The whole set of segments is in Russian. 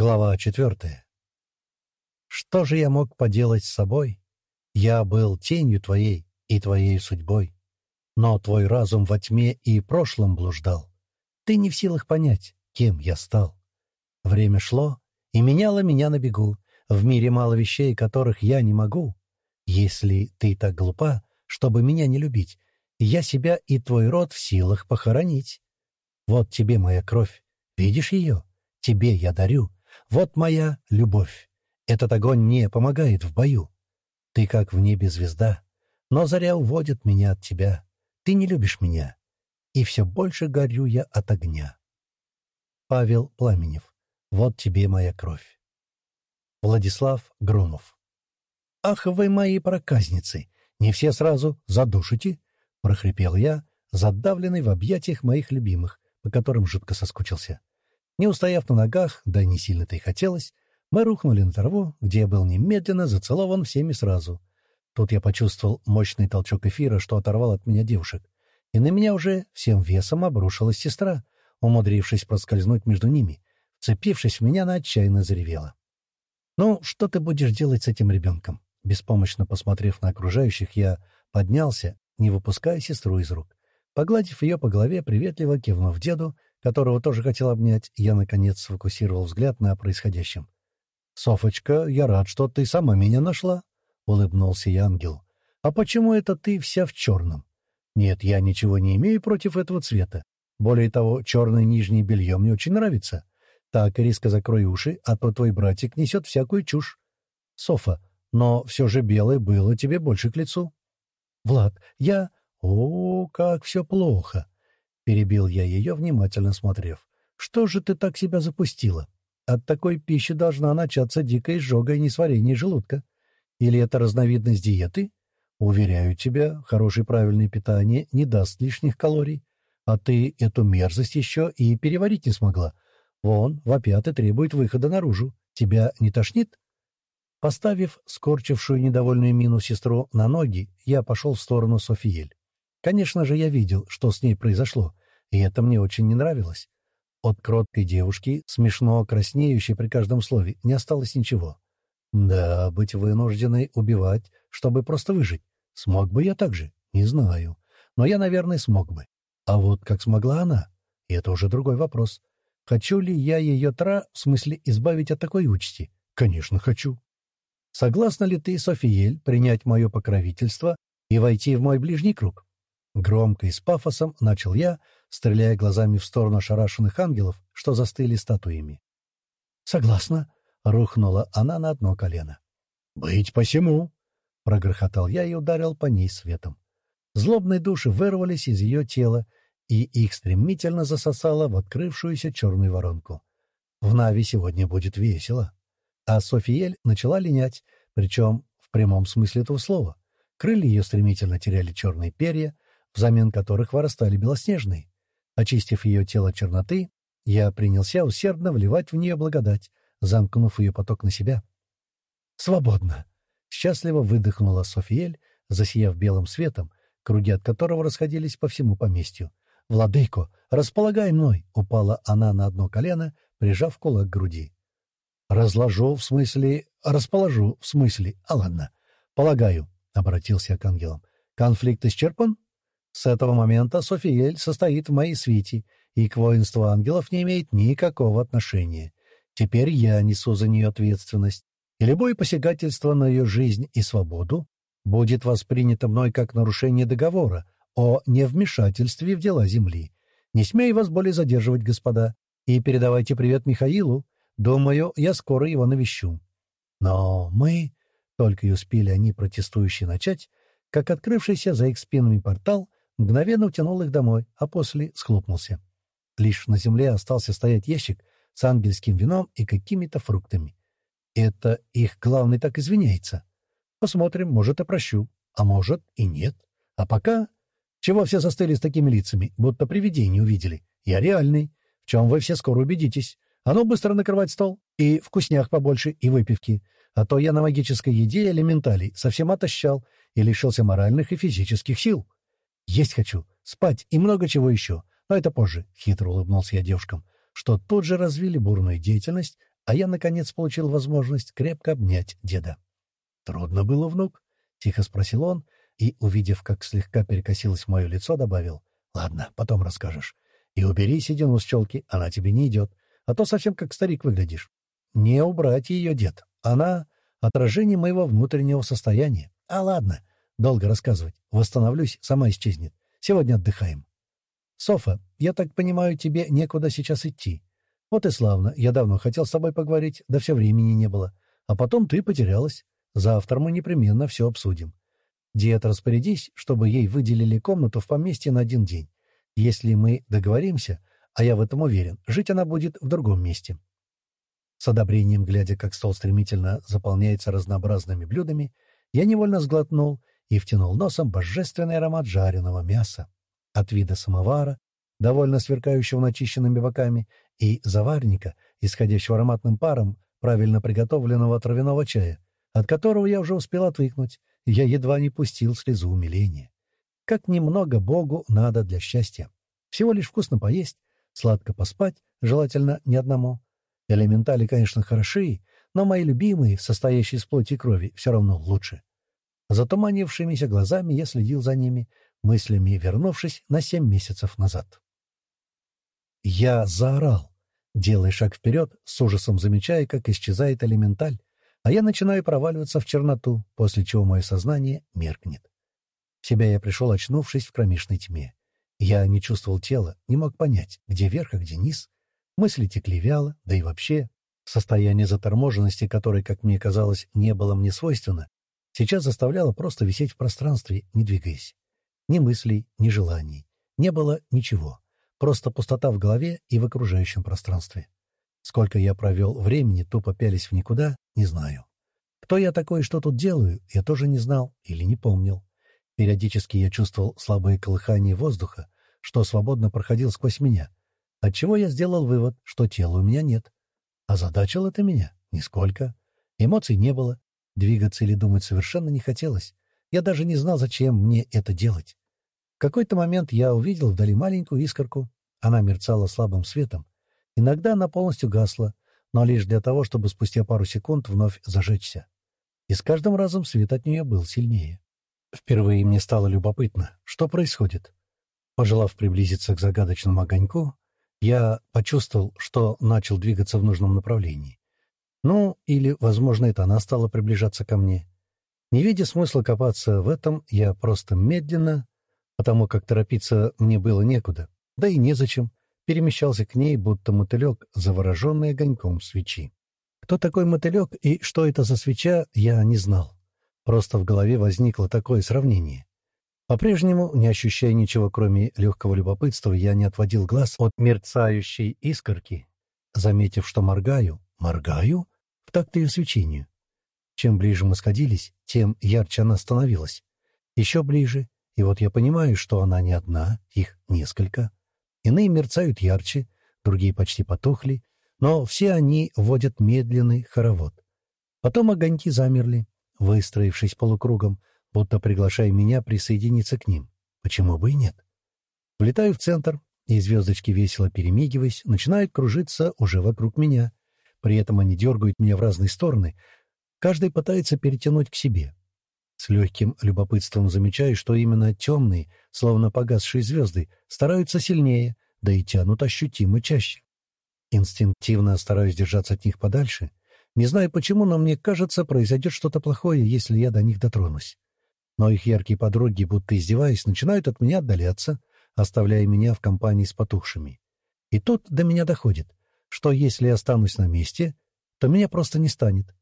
Глава четвертая. Что же я мог поделать с собой? Я был тенью твоей и твоей судьбой. Но твой разум во тьме и прошлом блуждал. Ты не в силах понять, кем я стал. Время шло и меняло меня на бегу. В мире мало вещей, которых я не могу. Если ты так глупа, чтобы меня не любить, я себя и твой род в силах похоронить. Вот тебе моя кровь. Видишь ее? Тебе я дарю. Вот моя любовь. Этот огонь мне помогает в бою. Ты как в небе звезда, но заря уводит меня от тебя. Ты не любишь меня, и все больше горю я от огня. Павел Пламенев. Вот тебе моя кровь. Владислав Громов. «Ах вы мои проказницы! Не все сразу задушите!» — прохрипел я, задавленный в объятиях моих любимых, по которым жутко соскучился. Не устояв на ногах, да не сильно-то и хотелось, мы рухнули на траву, где я был немедленно зацелован всеми сразу. Тут я почувствовал мощный толчок эфира, что оторвал от меня девушек. И на меня уже всем весом обрушилась сестра, умудрившись проскользнуть между ними. Вцепившись в меня, она отчаянно заревела. «Ну, что ты будешь делать с этим ребенком?» Беспомощно посмотрев на окружающих, я поднялся, не выпуская сестру из рук. Погладив ее по голове, приветливо кивнув деду, которого тоже хотел обнять, я, наконец, сфокусировал взгляд на происходящем. «Софочка, я рад, что ты сама меня нашла», — улыбнулся я ангелу. «А почему это ты вся в черном?» «Нет, я ничего не имею против этого цвета. Более того, черное нижнее белье мне очень нравится. Так, Риска, закрой уши, а то твой братик несет всякую чушь. Софа, но все же белое было тебе больше к лицу». «Влад, я...» «О, как все плохо!» — перебил я ее, внимательно смотрев. «Что же ты так себя запустила? От такой пищи должна начаться дикая изжога и несварение желудка. Или это разновидность диеты? Уверяю тебя, хорошее правильное питание не даст лишних калорий. А ты эту мерзость еще и переварить не смогла. Вон, вопят и требует выхода наружу. Тебя не тошнит?» Поставив скорчившую недовольную мину сестру на ноги, я пошел в сторону Софиель. Конечно же, я видел, что с ней произошло, и это мне очень не нравилось. От кроткой девушки, смешно краснеющей при каждом слове, не осталось ничего. Да, быть вынужденной убивать, чтобы просто выжить. Смог бы я так же? Не знаю. Но я, наверное, смог бы. А вот как смогла она? И это уже другой вопрос. Хочу ли я ее тра, в смысле избавить от такой участи? Конечно, хочу. Согласна ли ты, Софиель, принять мое покровительство и войти в мой ближний круг? Громко и с пафосом начал я, стреляя глазами в сторону ошарашенных ангелов, что застыли статуями. «Согласна», — рухнула она на одно колено. «Быть посему», — прогрохотал я и ударил по ней светом. Злобные души вырвались из ее тела, и их стремительно засосало в открывшуюся черную воронку. В Нави сегодня будет весело. А Софиель начала линять, причем в прямом смысле этого слова. Крылья ее стремительно теряли черные перья, взамен которых вырастали белоснежные. Очистив ее тело черноты, я принялся усердно вливать в нее благодать, замкнув ее поток на себя. «Свободно!» — счастливо выдохнула Софиель, засияв белым светом, круги от которого расходились по всему поместью. «Владыко, располагай мной!» — упала она на одно колено, прижав кулак к груди. «Разложу, в смысле... Расположу, в смысле... А ладно. Полагаю», — обратился к ангелам. «Конфликт исчерпан?» С этого момента Софиель состоит в моей свите и к воинству ангелов не имеет никакого отношения. Теперь я несу за нее ответственность, и любое посягательство на ее жизнь и свободу будет воспринято мной как нарушение договора о невмешательстве в дела Земли. Не смею вас более задерживать, господа, и передавайте привет Михаилу. Думаю, я скоро его навещу. Но мы... Только и успели они протестующие начать, как открывшийся за их спинами портал мгновенно утянул их домой, а после схлопнулся. Лишь на земле остался стоять ящик с ангельским вином и какими-то фруктами. Это их главный так извиняется. Посмотрим, может, и прощу, а может и нет. А пока... Чего все застыли с такими лицами, будто привидение увидели? Я реальный, в чем вы все скоро убедитесь. А ну быстро накрывать стол, и вкуснях побольше, и выпивки. А то я на магической еде элементалей совсем отощал и лишился моральных и физических сил. Есть хочу, спать и много чего еще. Но это позже, — хитро улыбнулся я девушкам, что тут же развили бурную деятельность, а я, наконец, получил возможность крепко обнять деда. «Трудно было, внук?» — тихо спросил он, и, увидев, как слегка перекосилось мое лицо, добавил. «Ладно, потом расскажешь. И убери седину с челки, она тебе не идет, а то совсем как старик выглядишь. Не убрать ее, дед. Она — отражение моего внутреннего состояния. А ладно, долго рассказывать. Восстановлюсь, сама исчезнет. Сегодня отдыхаем. Софа, я так понимаю, тебе некуда сейчас идти. Вот и славно. Я давно хотел с тобой поговорить, да все времени не было. А потом ты потерялась. Завтра мы непременно все обсудим. Диет, распорядись, чтобы ей выделили комнату в поместье на один день. Если мы договоримся, а я в этом уверен, жить она будет в другом месте. С одобрением, глядя, как стол стремительно заполняется разнообразными блюдами, я невольно сглотнул и втянул носом божественный аромат жареного мяса. От вида самовара, довольно сверкающего начищенными боками, и заварника, исходящего ароматным паром правильно приготовленного травяного чая, от которого я уже успел отвыкнуть, я едва не пустил слезу умиления. Как немного Богу надо для счастья. Всего лишь вкусно поесть, сладко поспать, желательно не одному. Элементали, конечно, хороши, но мои любимые, состоящие из плоти и крови, все равно лучше. Затуманившимися глазами я следил за ними, мыслями вернувшись на семь месяцев назад. Я заорал, делая шаг вперед, с ужасом замечая, как исчезает элементаль, а я начинаю проваливаться в черноту, после чего мое сознание меркнет. В себя я пришел, очнувшись в кромешной тьме. Я не чувствовал тела, не мог понять, где верх, а где низ. Мысли текли вяло, да и вообще. Состояние заторможенности, которое, как мне казалось, не было мне свойственно, сейчас заставляло просто висеть в пространстве, не двигаясь. Ни мыслей, ни желаний. Не было ничего. Просто пустота в голове и в окружающем пространстве. Сколько я провел времени, тупо пялись в никуда, не знаю. Кто я такой и что тут делаю, я тоже не знал или не помнил. Периодически я чувствовал слабое колыхание воздуха, что свободно проходил сквозь меня, отчего я сделал вывод, что тела у меня нет. А задачил это меня? Нисколько. Эмоций не было. Двигаться или думать совершенно не хотелось. Я даже не знал, зачем мне это делать. В какой-то момент я увидел вдали маленькую искорку. Она мерцала слабым светом, Иногда она полностью гасла, но лишь для того, чтобы спустя пару секунд вновь зажечься. И с каждым разом свет от нее был сильнее. Впервые мне стало любопытно, что происходит. Пожелав приблизиться к загадочному огоньку, я почувствовал, что начал двигаться в нужном направлении. Ну, или, возможно, это она стала приближаться ко мне. Не видя смысла копаться в этом, я просто медленно, потому как торопиться мне было некуда, да и незачем, перемещался к ней, будто мотылек, завороженный огоньком свечи. Кто такой мотылек и что это за свеча, я не знал. Просто в голове возникло такое сравнение. По-прежнему, не ощущая ничего, кроме легкого любопытства, я не отводил глаз от мерцающей искорки, заметив, что моргаю, моргаю в такт ее свечению. Чем ближе мы сходились, тем ярче она становилась. Еще ближе, и вот я понимаю, что она не одна, их несколько. Иные мерцают ярче, другие почти потухли, но все они вводят медленный хоровод. Потом огоньки замерли, выстроившись полукругом, будто приглашая меня присоединиться к ним. Почему бы и нет? Влетаю в центр, и звездочки, весело перемигиваясь, начинают кружиться уже вокруг меня. При этом они дергают меня в разные стороны. Каждый пытается перетянуть к себе. С легким любопытством замечаю, что именно темные, словно погасшие звезды, стараются сильнее, да и тянут ощутимо чаще. Инстинктивно стараюсь держаться от них подальше. Не знаю почему, но мне кажется, произойдет что-то плохое, если я до них дотронусь. Но их яркие подруги, будто издеваясь, начинают от меня отдаляться, оставляя меня в компании с потухшими. И тут до меня доходит, что если я останусь на месте, то меня просто не станет.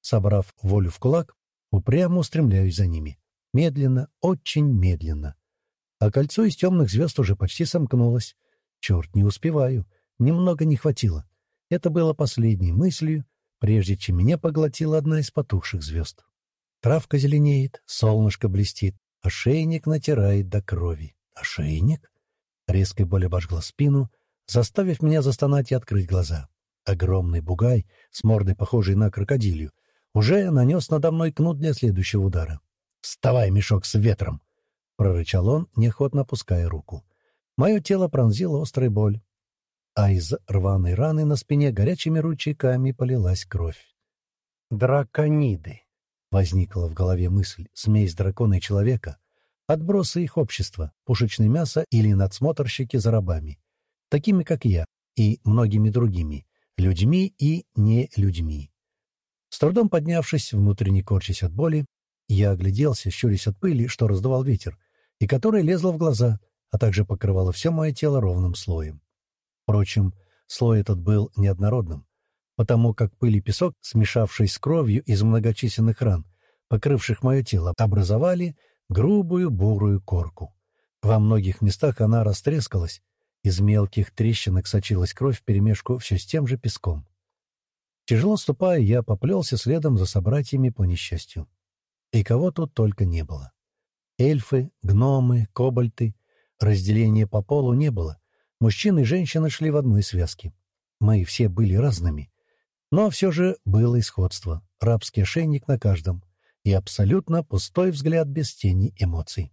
Собрав волю в кулак, Упрямо устремляюсь за ними. Медленно, очень медленно. А кольцо из темных звезд уже почти сомкнулось. Черт, не успеваю. Немного не хватило. Это было последней мыслью, прежде чем меня поглотила одна из потухших звезд. Травка зеленеет, солнышко блестит, ошейник натирает до крови. Ошейник? Резкая боль обожгла спину, заставив меня застонать и открыть глаза. Огромный бугай, с мордой похожей на крокодилью, уже нанес надо мной кнут для следующего удара. «Вставай, мешок с ветром!» — прорычал он, неохотно опуская руку. Мое тело пронзило острая боль. а из рваной раны на спине горячими ручейками полилась кровь. «Дракониды!» — возникла в голове мысль, смесь дракона и человека, отбросы их общества, пушечное мясо или надсмотрщики за рабами, такими, как я, и многими другими, людьми и не людьми. С трудом поднявшись, внутренне корчась от боли, я огляделся, щурясь от пыли, что раздувал ветер, и которая лезла в глаза, а также покрывала все мое тело ровным слоем. Впрочем, слой этот был неоднородным, потому как пыль и песок, смешавшись с кровью из многочисленных ран, покрывших мое тело, образовали грубую бурую корку. Во многих местах она растрескалась, из мелких трещинок сочилась кровь вперемешку все с тем же песком. Тяжело ступая, я поплелся следом за собратьями по несчастью. И кого тут только не было. Эльфы, гномы, кобальты. Разделения по полу не было. Мужчины и женщины шли в одной связке. Мы все были разными. Но все же было исходство. Рабский ошейник на каждом. И абсолютно пустой взгляд без тени эмоций.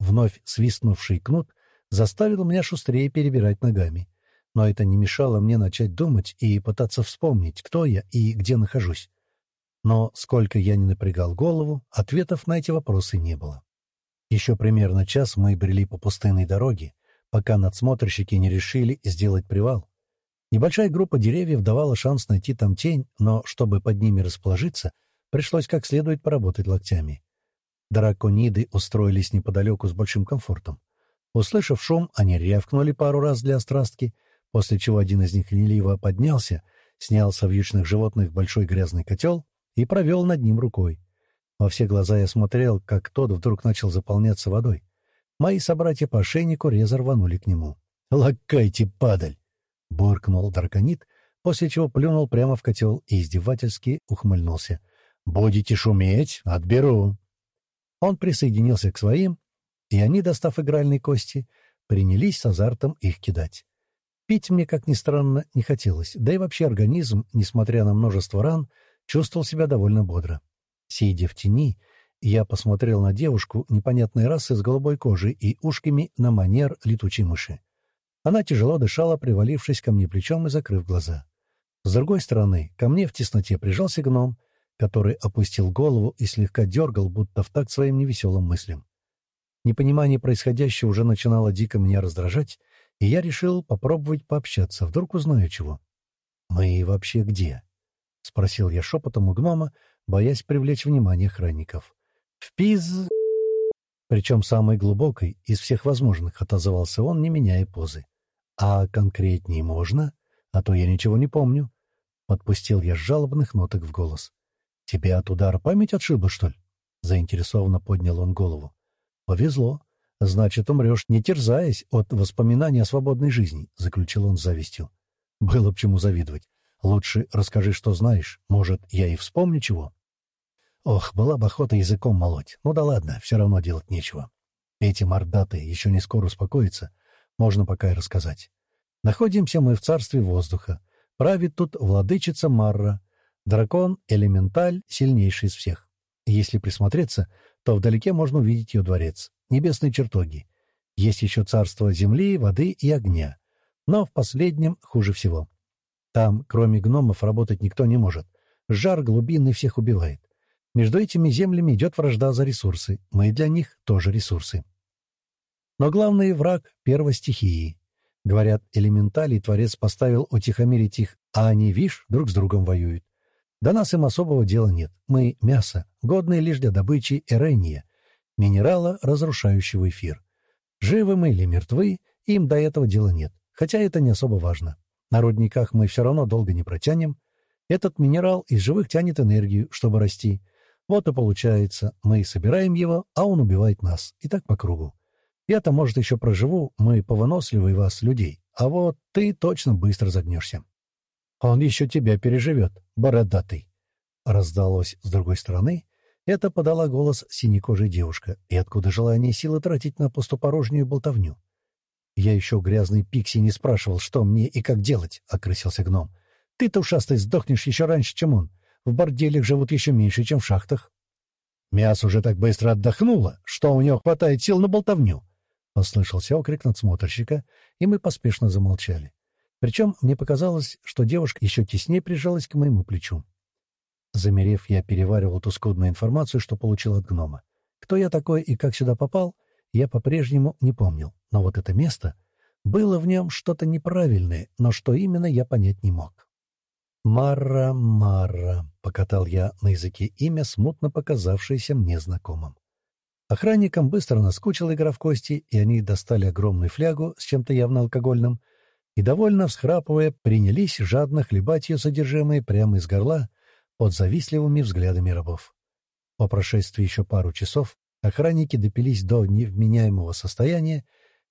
Вновь свистнувший кнут заставил меня шустрее перебирать ногами. Но это не мешало мне начать думать и пытаться вспомнить, кто я и где нахожусь. Но сколько я не напрягал голову, ответов на эти вопросы не было. Еще примерно час мы брели по пустынной дороге, пока надсмотрщики не решили сделать привал. Небольшая группа деревьев давала шанс найти там тень, но чтобы под ними расположиться, пришлось как следует поработать локтями. Дракониды устроились неподалеку с большим комфортом. Услышав шум, они рявкнули пару раз для острастки, после чего один из них лениво поднялся, снял со вьючных животных большой грязный котел и провел над ним рукой. Во все глаза я смотрел, как тот вдруг начал заполняться водой. Мои собратья по ошейнику резо рванули к нему. «Лакайте, падаль!» — буркнул драконит, после чего плюнул прямо в котел и издевательски ухмыльнулся. «Будете шуметь? Отберу!» Он присоединился к своим, и они, достав игральные кости, принялись с азартом их кидать. Пить мне, как ни странно, не хотелось, да и вообще организм, несмотря на множество ран, чувствовал себя довольно бодро. Сидя в тени, я посмотрел на девушку непонятной расы с голубой кожей и ушками на манер летучей мыши. Она тяжело дышала, привалившись ко мне плечом и закрыв глаза. С другой стороны, ко мне в тесноте прижался гном, который опустил голову и слегка дергал, будто в такт своим невеселым мыслям. Непонимание происходящего уже начинало дико меня раздражать, и я решил попробовать пообщаться, вдруг узнаю чего. «Мы вообще где?» — спросил я шепотом у гнома, боясь привлечь внимание охранников. «В Пиз...» Причем самой глубокой из всех возможных отозвался он, не меняя позы. «А конкретнее можно? А то я ничего не помню». Подпустил я жалобных ноток в голос. «Тебе от удара память отшибла, что ли?» Заинтересованно поднял он голову. «Повезло. Значит, умрешь, не терзаясь от воспоминаний о свободной жизни», — заключил он с завистью. «Было б чему завидовать. Лучше расскажи, что знаешь. Может, я и вспомню чего?» Ох, была бы охота языком молоть. Ну да ладно, все равно делать нечего. Эти мордатые еще не скоро успокоятся. Можно пока и рассказать. Находимся мы в царстве воздуха. Правит тут владычица Марра. Дракон-элементаль, сильнейший из всех. Если присмотреться, то вдалеке можно увидеть ее дворец, небесные чертоги. Есть еще царство земли, воды и огня. Но в последнем хуже всего. Там, кроме гномов, работать никто не может. Жар глубинный всех убивает. Между этими землями идет вражда за ресурсы. Мы для них тоже ресурсы. Но главный враг — первостихии. Говорят, элементалей Творец поставил утихомирить их, а они, вишь, друг с другом воюют. До нас им особого дела нет. Мы — мясо, годное лишь для добычи эрения, минерала, разрушающего эфир. Живы мы или мертвы, им до этого дела нет. Хотя это не особо важно. На рудниках мы все равно долго не протянем. Этот минерал из живых тянет энергию, чтобы расти. Вот и получается, мы собираем его, а он убивает нас. И так по кругу. Я-то, может, еще проживу, мы повыносливые вас, людей. А вот ты точно быстро загнешься. Он еще тебя переживет, бородатый. Раздалось с другой стороны. Это подала голос синекожей девушка. И откуда желание силы тратить на пустопорожнюю болтовню? Я еще грязный пикси не спрашивал, что мне и как делать, — окрысился гном. Ты-то, ушастый, сдохнешь еще раньше, чем он. В борделях живут еще меньше, чем в шахтах. Мясо уже так быстро отдохнуло, что у него хватает сил на болтовню. Послышался окрик надсмотрщика, и мы поспешно замолчали. Причем мне показалось, что девушка еще теснее прижалась к моему плечу. Замерев, я переваривал ту скудную информацию, что получил от гнома. Кто я такой и как сюда попал, я по-прежнему не помнил. Но вот это место... Было в нем что-то неправильное, но что именно, я понять не мог. «Мара, Мара», — покатал я на языке имя, смутно показавшееся мне знакомым. Охранникам быстро наскучила игра в кости, и они достали огромную флягу с чем-то явно алкогольным и, довольно всхрапывая, принялись жадно хлебать ее содержимое прямо из горла под завистливыми взглядами рабов. По прошествии еще пару часов охранники допились до невменяемого состояния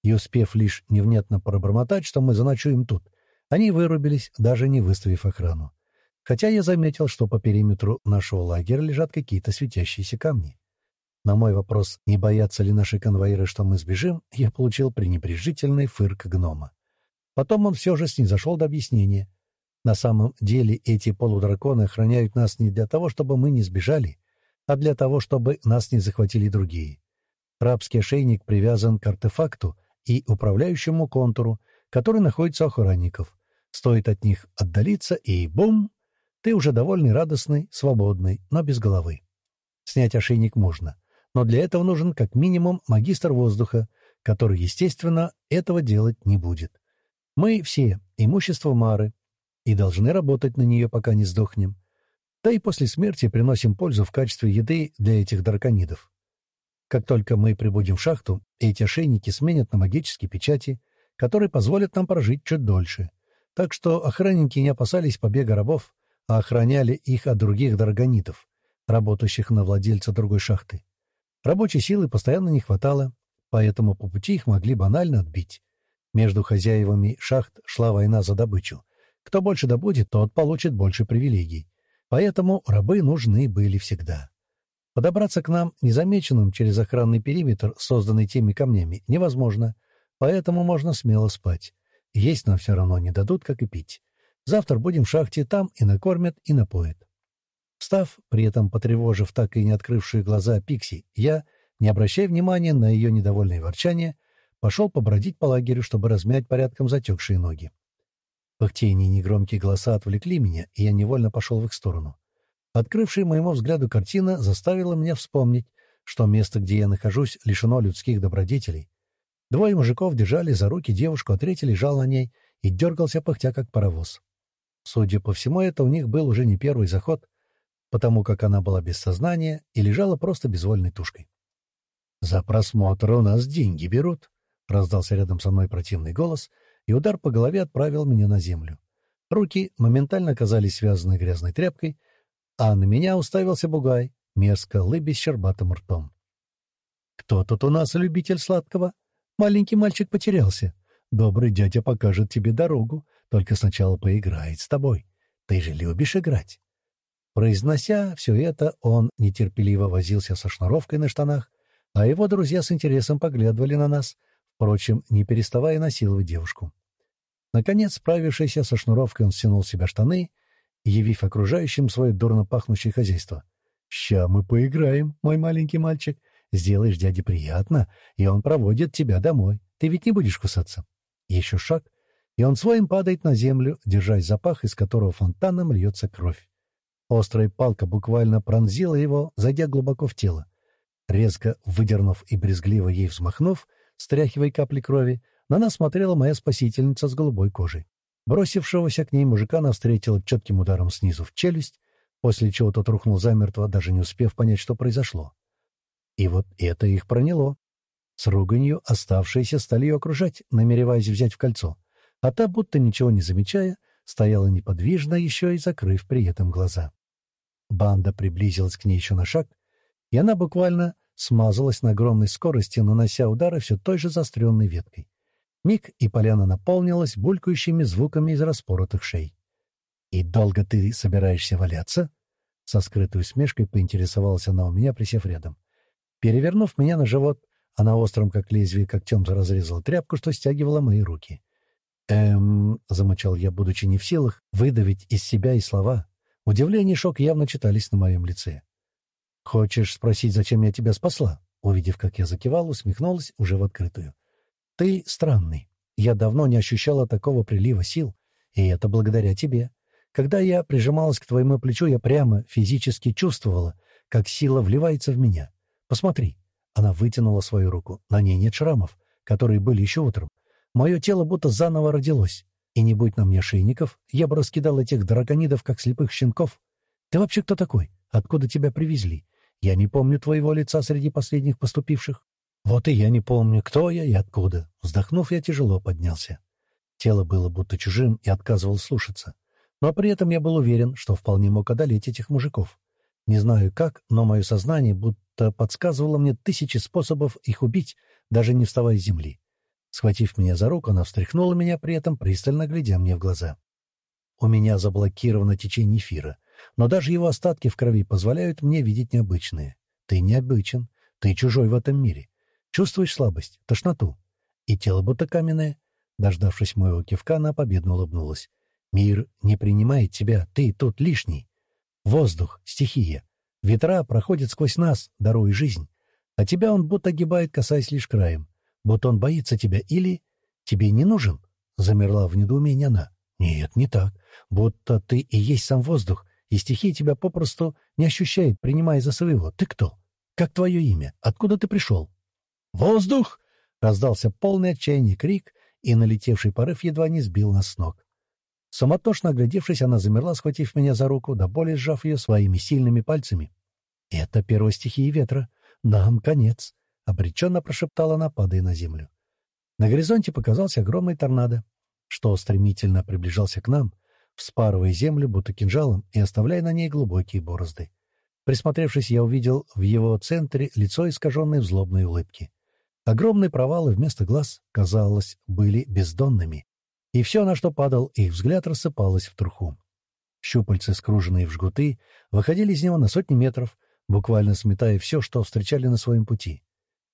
и, успев лишь невнятно пробормотать, что мы заночуем тут, они вырубились, даже не выставив охрану. Хотя я заметил, что по периметру нашего лагеря лежат какие-то светящиеся камни. На мой вопрос, не боятся ли наши конвоиры, что мы сбежим, я получил пренебрежительный фырк гнома. Потом он все же снизошел до объяснения. На самом деле эти полудраконы охраняют нас не для того, чтобы мы не сбежали, а для того, чтобы нас не захватили другие. Рабский ошейник привязан к артефакту и управляющему контуру, который находится у охранников. Стоит от них отдалиться, и бум! Ты уже довольный, радостный, свободный, но без головы. Снять ошейник можно, но для этого нужен как минимум магистр воздуха, который, естественно, этого делать не будет. Мы все — имущество Мары, и должны работать на нее, пока не сдохнем. Да и после смерти приносим пользу в качестве еды для этих драконидов. Как только мы прибудем в шахту, эти ошейники сменят на магические печати — которые позволят нам прожить чуть дольше. Так что охранники не опасались побега рабов, а охраняли их от других драгонитов, работающих на владельца другой шахты. Рабочей силы постоянно не хватало, поэтому по пути их могли банально отбить. Между хозяевами шахт шла война за добычу. Кто больше добудет, тот получит больше привилегий. Поэтому рабы нужны были всегда. Подобраться к нам незамеченным через охранный периметр, созданный теми камнями, невозможно — Поэтому можно смело спать. Есть нам все равно не дадут, как и пить. Завтра будем в шахте, там и накормят, и напоят. Встав, при этом потревожив так и не открывшие глаза Пикси, я, не обращая внимания на ее недовольное ворчание, пошел побродить по лагерю, чтобы размять порядком затекшие ноги. Пыхтение и негромкие голоса отвлекли меня, и я невольно пошел в их сторону. Открывшая моему взгляду картина заставила меня вспомнить, что место, где я нахожусь, лишено людских добродетелей, Двое мужиков держали за руки девушку, а третий лежал на ней и дергался, пыхтя, как паровоз. Судя по всему, это у них был уже не первый заход, потому как она была без сознания и лежала просто безвольной тушкой. «За просмотр у нас деньги берут», — раздался рядом со мной противный голос, и удар по голове отправил меня на землю. Руки моментально оказались связаны грязной тряпкой, а на меня уставился бугай, мерзко лыбясь щербатым ртом. «Кто тут у нас любитель сладкого?» Маленький мальчик потерялся. Добрый дядя покажет тебе дорогу, только сначала поиграет с тобой. Ты же любишь играть». Произнося все это, он нетерпеливо возился со шнуровкой на штанах, а его друзья с интересом поглядывали на нас, впрочем, не переставая насиловать девушку. Наконец, справившийся со шнуровкой, он стянул с себя штаны, явив окружающим свое дурно пахнущее хозяйство. «Ща мы поиграем, мой маленький мальчик. Сделаешь дяде приятно, и он проводит тебя домой. Ты ведь не будешь кусаться. Еще шаг, и он своим падает на землю, держась за пах, из которого фонтаном льется кровь. Острая палка буквально пронзила его, зайдя глубоко в тело. Резко выдернув и брезгливо ей взмахнув, стряхивая капли крови, на нас смотрела моя спасительница с голубой кожей. Бросившегося к ней мужика она встретила четким ударом снизу в челюсть, после чего тот рухнул замертво, даже не успев понять, что произошло. И вот это их проняло. С руганью оставшиеся стали ее окружать, намереваясь взять в кольцо. А та, будто ничего не замечая, стояла неподвижно, еще и закрыв при этом глаза. Банда приблизилась к ней еще на шаг, и она буквально смазалась на огромной скорости, нанося удары все той же заостренной веткой. Миг, и поляна наполнилась булькающими звуками из распоротых шей. «И долго ты собираешься валяться?» Со скрытой усмешкой поинтересовалась она у меня, присев рядом. Перевернув меня на живот, она острым, как лезвие, когтем разрезала тряпку, что стягивала мои руки. «Эм...» — замычал я, будучи не в силах, выдавить из себя и слова. Удивление и шок явно читались на моем лице. «Хочешь спросить, зачем я тебя спасла?» Увидев, как я закивал, усмехнулась уже в открытую. «Ты странный. Я давно не ощущала такого прилива сил, и это благодаря тебе. Когда я прижималась к твоему плечу, я прямо физически чувствовала, как сила вливается в меня. Посмотри. Она вытянула свою руку. На ней нет шрамов, которые были еще утром. Мое тело будто заново родилось. И не будь на мне шейников, я бы раскидал этих драконидов, как слепых щенков. Ты вообще кто такой? Откуда тебя привезли? Я не помню твоего лица среди последних поступивших. Вот и я не помню, кто я и откуда. Вздохнув, я тяжело поднялся. Тело было будто чужим и отказывал слушаться. Но при этом я был уверен, что вполне мог одолеть этих мужиков. Не знаю как, но мое сознание будто подсказывало мне тысячи способов их убить, даже не вставая с земли. Схватив меня за руку, она встряхнула меня, при этом пристально глядя мне в глаза. У меня заблокировано течение эфира, но даже его остатки в крови позволяют мне видеть необычное. Ты необычен, ты чужой в этом мире. Чувствуешь слабость, тошноту? И тело будто каменное. Дождавшись моего кивка, она победно улыбнулась. Мир не принимает тебя, ты тут лишний. Воздух, стихия. Ветра проходят сквозь нас, даруя жизнь. А тебя он будто огибает, касаясь лишь краем будто он боится тебя или тебе не нужен?» Замерла в недоумении она. «Нет, не так. Будто ты и есть сам воздух, и стихия тебя попросту не ощущает, принимая за своего. Ты кто? Как твое имя? Откуда ты пришел?» «Воздух!» — раздался полный отчаянный крик, и налетевший порыв едва не сбил нас с ног. Самотошно оглядевшись, она замерла, схватив меня за руку, до боли сжав ее своими сильными пальцами. «Это первая стихия ветра. Нам конец. — обреченно прошептала она, падая на землю. На горизонте показался огромный торнадо, что стремительно приближался к нам, вспарывая землю будто кинжалом и оставляя на ней глубокие борозды. Присмотревшись, я увидел в его центре лицо, искаженное в злобной улыбке. Огромные провалы вместо глаз, казалось, были бездонными, и все, на что падал их взгляд, рассыпалось в труху. Щупальцы, скруженные в жгуты, выходили из него на сотни метров, буквально сметая все, что встречали на своем пути.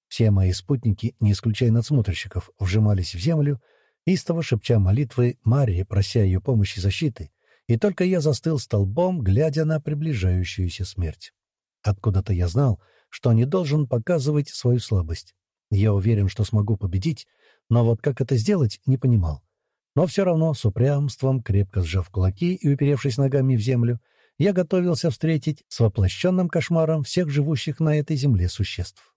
Все мои спутники, не исключая надсмотрщиков, вжимались в землю, истово шепча молитвы Марии, прося ее помощи и защиты, и только я застыл столбом, глядя на приближающуюся смерть. Откуда-то я знал, что не должен показывать свою слабость. Я уверен, что смогу победить, но вот как это сделать, не понимал. Но все равно, с упрямством, крепко сжав кулаки и уперевшись ногами в землю, я готовился встретить с воплощенным кошмаром всех живущих на этой земле существ.